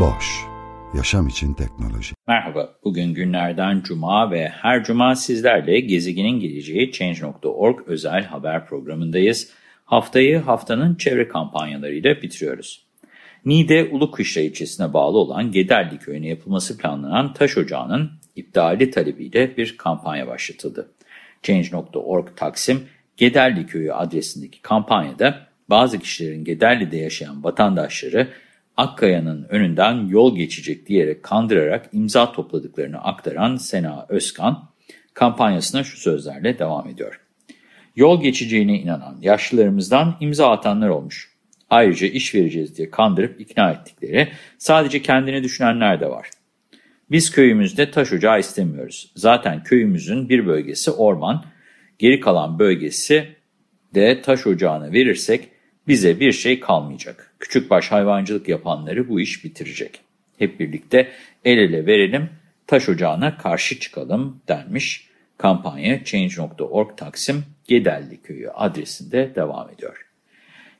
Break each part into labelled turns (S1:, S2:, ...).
S1: Boş, yaşam için teknoloji.
S2: Merhaba, bugün günlerden cuma ve her cuma sizlerle Gezegenin Geleceği Change.org özel haber programındayız. Haftayı haftanın çevre kampanyalarıyla bitiriyoruz. Niğde Ulukışla ilçesine bağlı olan Gederli köyüne yapılması planlanan taş ocağının iptali talebiyle bir kampanya başlatıldı. Change.org Taksim Gederli Köyü adresindeki kampanyada bazı kişilerin Gederli'de yaşayan vatandaşları Akkaya'nın önünden yol geçecek diyerek kandırarak imza topladıklarını aktaran Sena Özkan kampanyasına şu sözlerle devam ediyor. Yol geçeceğine inanan yaşlılarımızdan imza atanlar olmuş. Ayrıca iş vereceğiz diye kandırıp ikna ettikleri sadece kendini düşünenler de var. Biz köyümüzde taş ocağı istemiyoruz. Zaten köyümüzün bir bölgesi orman, geri kalan bölgesi de taş ocağına verirsek bize bir şey kalmayacak. Küçükbaş hayvancılık yapanları bu iş bitirecek. Hep birlikte el ele verelim, taş ocağına karşı çıkalım denmiş. Kampanya Change.org Taksim Gedelli Köyü adresinde devam ediyor.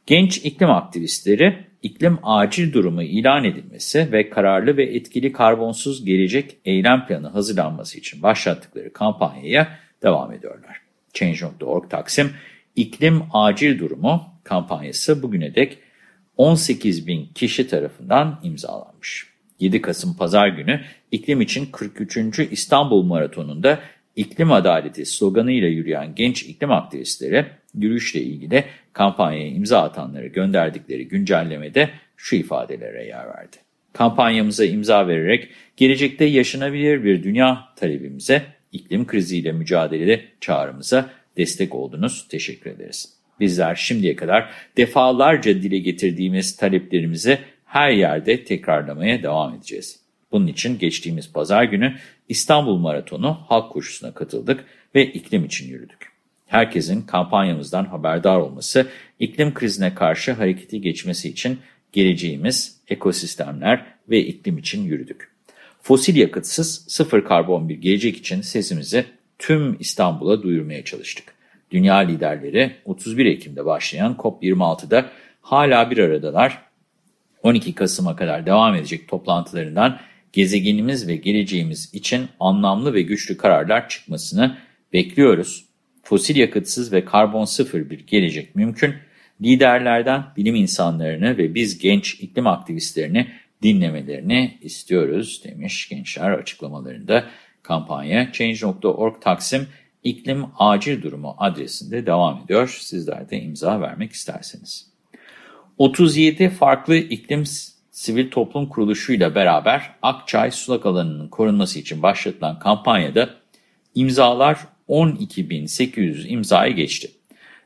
S2: Genç iklim aktivistleri iklim acil durumu ilan edilmesi ve kararlı ve etkili karbonsuz gelecek eylem planı hazırlanması için başlattıkları kampanyaya devam ediyorlar. Change.org Taksim iklim acil durumu kampanyası bugüne dek 18 bin kişi tarafından imzalanmış. 7 Kasım Pazar günü iklim için 43. İstanbul Maratonu'nda iklim adaleti sloganıyla yürüyen genç iklim aktivistleri yürüyüşle ilgili kampanyaya imza atanları gönderdikleri güncellemede şu ifadelere yer verdi. Kampanyamıza imza vererek gelecekte yaşanabilir bir dünya talebimize, iklim kriziyle mücadelede çağrımıza destek oldunuz. Teşekkür ederiz. Bizler şimdiye kadar defalarca dile getirdiğimiz taleplerimizi her yerde tekrarlamaya devam edeceğiz. Bunun için geçtiğimiz pazar günü İstanbul Maratonu halk koşusuna katıldık ve iklim için yürüdük. Herkesin kampanyamızdan haberdar olması, iklim krizine karşı harekete geçmesi için geleceğimiz ekosistemler ve iklim için yürüdük. Fosil yakıtsız sıfır karbon bir gelecek için sesimizi tüm İstanbul'a duyurmaya çalıştık. Dünya liderleri 31 Ekim'de başlayan COP26'da hala bir aradalar. 12 Kasım'a kadar devam edecek toplantılarından gezegenimiz ve geleceğimiz için anlamlı ve güçlü kararlar çıkmasını bekliyoruz. Fosil yakıtsız ve karbon sıfır bir gelecek mümkün. Liderlerden bilim insanlarını ve biz genç iklim aktivistlerini dinlemelerini istiyoruz demiş gençler açıklamalarında. Kampanya Change.org Taksim iklim acil durumu adresinde devam ediyor. Sizler de imza vermek isterseniz. 37 farklı iklim sivil toplum kuruluşuyla beraber Akçay sulak alanının korunması için başlatılan kampanyada imzalar 12.800 imzaya geçti.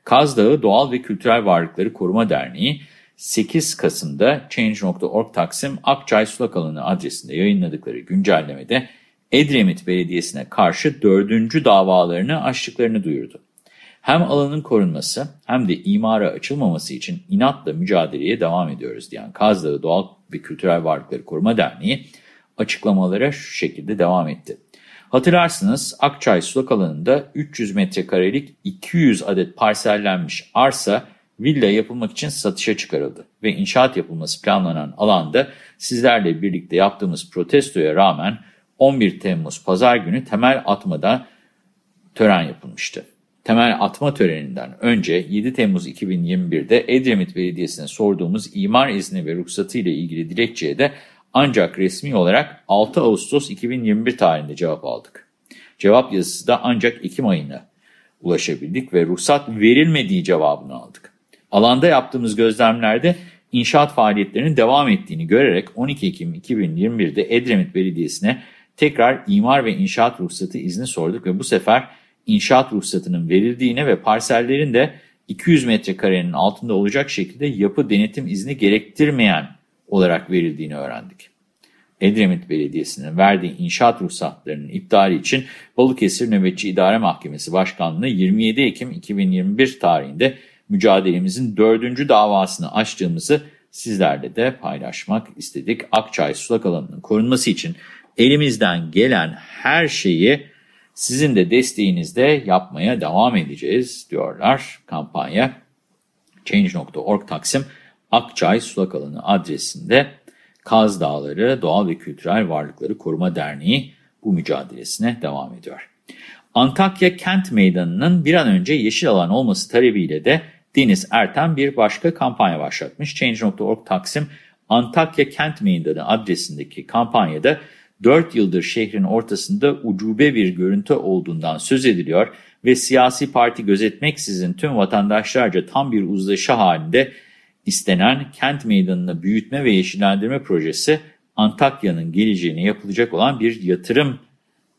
S2: Kaz Dağı Doğal ve Kültürel Varlıkları Koruma Derneği 8 Kasım'da Change.org Taksim Akçay sulak alanı adresinde yayınladıkları güncellemede Edremit Belediyesi'ne karşı dördüncü davalarını açtıklarını duyurdu. Hem alanın korunması hem de imara açılmaması için inatla mücadeleye devam ediyoruz diyen Kaz Dağı Doğal ve Kültürel Varlıkları Koruma Derneği açıklamalara şu şekilde devam etti. Hatırlarsınız Akçay sulak alanında 300 metrekarelik 200 adet parsellenmiş arsa villa yapılmak için satışa çıkarıldı ve inşaat yapılması planlanan alanda sizlerle birlikte yaptığımız protestoya rağmen 11 Temmuz pazar günü temel atmada tören yapılmıştı. Temel atma töreninden önce 7 Temmuz 2021'de Edremit Belediyesi'ne sorduğumuz imar izni ve ruhsatı ile ilgili dilekçeye de ancak resmi olarak 6 Ağustos 2021 tarihinde cevap aldık. Cevap yazısı da ancak Ekim ayına ulaşabildik ve ruhsat verilmediği cevabını aldık. Alanda yaptığımız gözlemlerde inşaat faaliyetlerinin devam ettiğini görerek 12 Ekim 2021'de Edremit Belediyesi'ne tekrar imar ve inşaat ruhsatı izni sorduk ve bu sefer inşaat ruhsatının verildiğine ve parsellerin de 200 metrekarenin altında olacak şekilde yapı denetim izni gerektirmeyen olarak verildiğini öğrendik. Edremit Belediyesi'nin verdiği inşaat ruhsatlarının iptali için Balıkesir Nöbetçi İdare Mahkemesi Başkanlığı 27 Ekim 2021 tarihinde mücadelemizin dördüncü davasını açtığımızı sizlerle de paylaşmak istedik. Akçay sulak alanının korunması için elimizden gelen her şeyi sizin de desteğinizde yapmaya devam edeceğiz diyorlar kampanya. Change.org Taksim Akçay Sulak Alanı adresinde Kaz Dağları Doğal ve Kültürel Varlıkları Koruma Derneği bu mücadelesine devam ediyor. Antakya Kent Meydanı'nın bir an önce yeşil alan olması talebiyle de Deniz Erten bir başka kampanya başlatmış. Change.org Taksim Antakya Kent Meydanı adresindeki kampanyada 4 yıldır şehrin ortasında ucube bir görüntü olduğundan söz ediliyor ve siyasi parti gözetmeksizin tüm vatandaşlarca tam bir uzlaşı halinde istenen kent meydanını büyütme ve yeşillendirme projesi Antakya'nın geleceğine yapılacak olan bir yatırım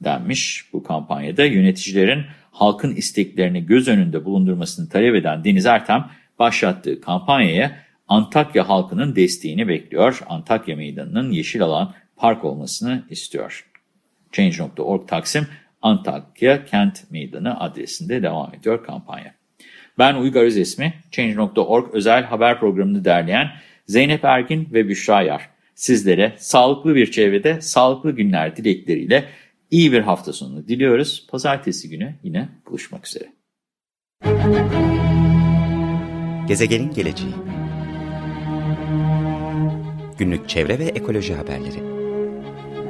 S2: denmiş bu kampanyada. Yöneticilerin halkın isteklerini göz önünde bulundurmasını talep eden Deniz Ertem başlattığı kampanyaya Antakya halkının desteğini bekliyor. Antakya meydanının yeşil alan park olmasını istiyor. Change.org Taksim Antakya Kent Meydanı adresinde devam ediyor kampanya. Ben Uygar Özesmi, Change.org özel haber programını derleyen Zeynep Ergin ve Büşra Yar. Sizlere sağlıklı bir çevrede sağlıklı günler dilekleriyle iyi bir hafta sonu diliyoruz. Pazartesi günü yine buluşmak üzere.
S3: Gezegenin geleceği Günlük çevre ve ekoloji haberleri